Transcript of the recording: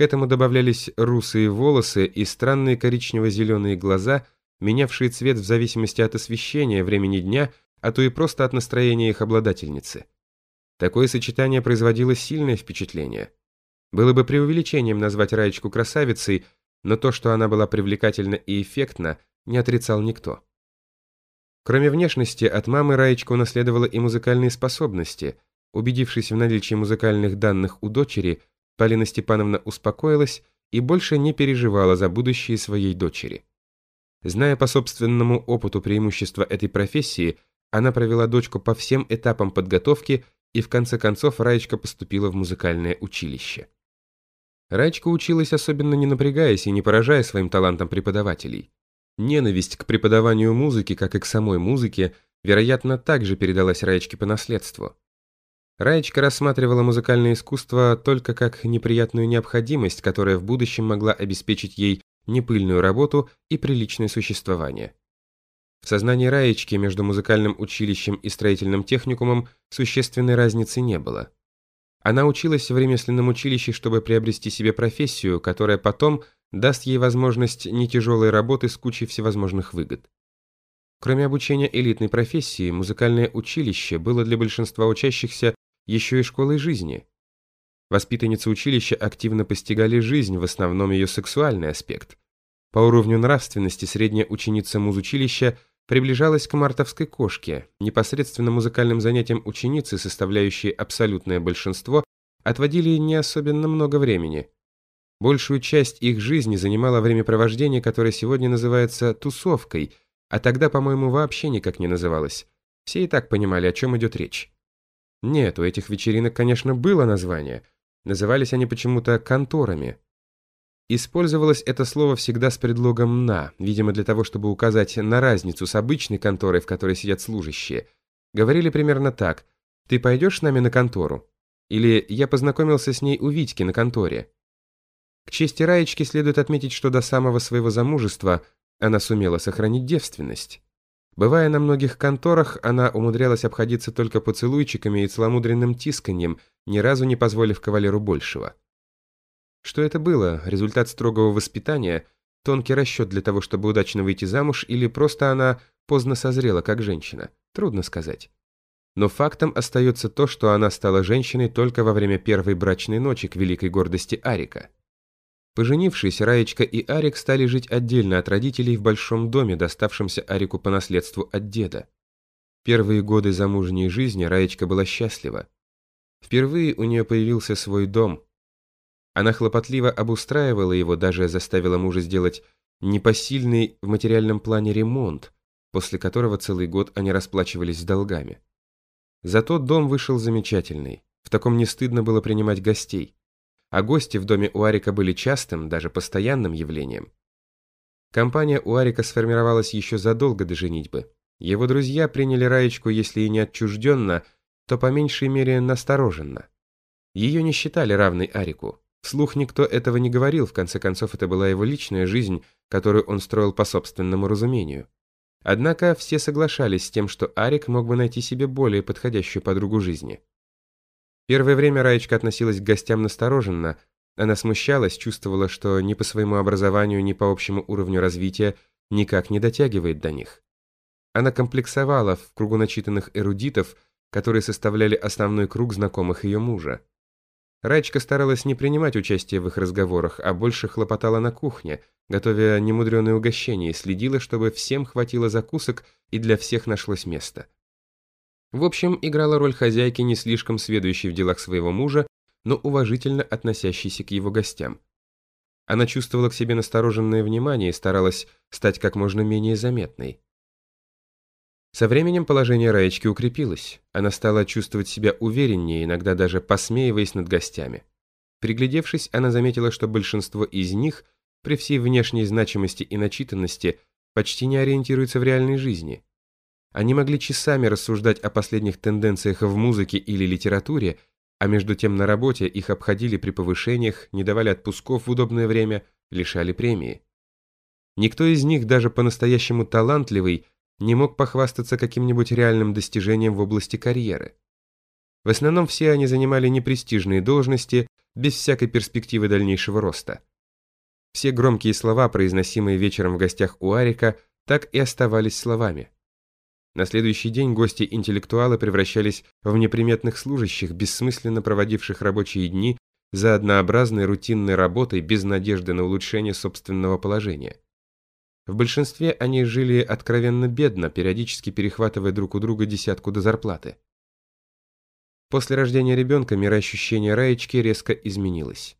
К этому добавлялись русые волосы и странные коричнево-зеленые глаза, менявшие цвет в зависимости от освещения, времени дня, а то и просто от настроения их обладательницы. Такое сочетание производило сильное впечатление. Было бы преувеличением назвать Раечку красавицей, но то, что она была привлекательна и эффектна, не отрицал никто. Кроме внешности, от мамы Раечка унаследовала и музыкальные способности. Убедившись в наличии музыкальных данных у дочери, Полина Степановна успокоилась и больше не переживала за будущее своей дочери. Зная по собственному опыту преимущества этой профессии, она провела дочку по всем этапам подготовки и в конце концов Раечка поступила в музыкальное училище. Раечка училась особенно не напрягаясь и не поражая своим талантом преподавателей. Ненависть к преподаванию музыки, как и к самой музыке, вероятно, также передалась Раечке по наследству. Раечка рассматривала музыкальное искусство только как неприятную необходимость, которая в будущем могла обеспечить ей непыльную работу и приличное существование. В сознании Раечки между музыкальным училищем и строительным техникумом существенной разницы не было. Она училась в ремесленном училище, чтобы приобрести себе профессию, которая потом даст ей возможность нетяжелой работы с кучей всевозможных выгод. Кроме обучения элитной профессии, музыкальное училище было для большинства учащихся еще и школой жизни. Воспитанницы училища активно постигали жизнь, в основном ее сексуальный аспект. По уровню нравственности средняя ученица музучилища приближалась к мартовской кошке, непосредственно музыкальным занятиям ученицы, составляющие абсолютное большинство, отводили не особенно много времени. Большую часть их жизни занимало времяпровождение, которое сегодня называется тусовкой, а тогда, по-моему, вообще никак не называлось. Все и так понимали, о чем идет речь. Нет, у этих вечеринок, конечно, было название. Назывались они почему-то конторами. Использовалось это слово всегда с предлогом «на», видимо, для того, чтобы указать на разницу с обычной конторой, в которой сидят служащие. Говорили примерно так «Ты пойдешь с нами на контору?» Или «Я познакомился с ней у Витьки на конторе». К чести Раечки следует отметить, что до самого своего замужества она сумела сохранить девственность. Бывая на многих конторах, она умудрялась обходиться только поцелуйчиками и целомудренным тисканьем, ни разу не позволив кавалеру большего. Что это было? Результат строгого воспитания? Тонкий расчет для того, чтобы удачно выйти замуж, или просто она поздно созрела как женщина? Трудно сказать. Но фактом остается то, что она стала женщиной только во время первой брачной ночи к великой гордости Арика. Поженившись, Раечка и Арик стали жить отдельно от родителей в большом доме, доставшемся Арику по наследству от деда. Первые годы замужней жизни Раечка была счастлива. Впервые у нее появился свой дом, она хлопотливо обустраивала его, даже заставила мужа сделать непосильный в материальном плане ремонт, после которого целый год они расплачивались с долгами. Зато дом вышел замечательный. В таком не стыдно было принимать гостей. А гости в доме у Арика были частым, даже постоянным явлением. Компания у Арика сформировалась еще задолго до женитьбы. Его друзья приняли Раечку, если и не отчужденно, то по меньшей мере настороженно. Ее не считали равной Арику. Вслух никто этого не говорил, в конце концов это была его личная жизнь, которую он строил по собственному разумению. Однако все соглашались с тем, что Арик мог бы найти себе более подходящую подругу жизни. Первое время Раечка относилась к гостям настороженно. Она смущалась, чувствовала, что ни по своему образованию, ни по общему уровню развития никак не дотягивает до них. Она комплексовала в кругу начитанных эрудитов, которые составляли основной круг знакомых ее мужа. Раечка старалась не принимать участие в их разговорах, а больше хлопотала на кухне, готовя немудреные угощения следила, чтобы всем хватило закусок и для всех нашлось место. В общем, играла роль хозяйки, не слишком сведущей в делах своего мужа, но уважительно относящейся к его гостям. Она чувствовала к себе настороженное внимание и старалась стать как можно менее заметной. Со временем положение Раечки укрепилось. Она стала чувствовать себя увереннее, иногда даже посмеиваясь над гостями. Приглядевшись, она заметила, что большинство из них, при всей внешней значимости и начитанности, почти не ориентируются в реальной жизни. Они могли часами рассуждать о последних тенденциях в музыке или литературе, а между тем на работе их обходили при повышениях, не давали отпусков в удобное время, лишали премии. Никто из них, даже по-настоящему талантливый, не мог похвастаться каким-нибудь реальным достижением в области карьеры. В основном все они занимали непрестижные должности, без всякой перспективы дальнейшего роста. Все громкие слова, произносимые вечером в гостях у Арика, так и оставались словами. На следующий день гости-интеллектуалы превращались в неприметных служащих, бессмысленно проводивших рабочие дни за однообразной рутинной работой без надежды на улучшение собственного положения. В большинстве они жили откровенно бедно, периодически перехватывая друг у друга десятку до зарплаты. После рождения ребенка мироощущение Раечки резко изменилось.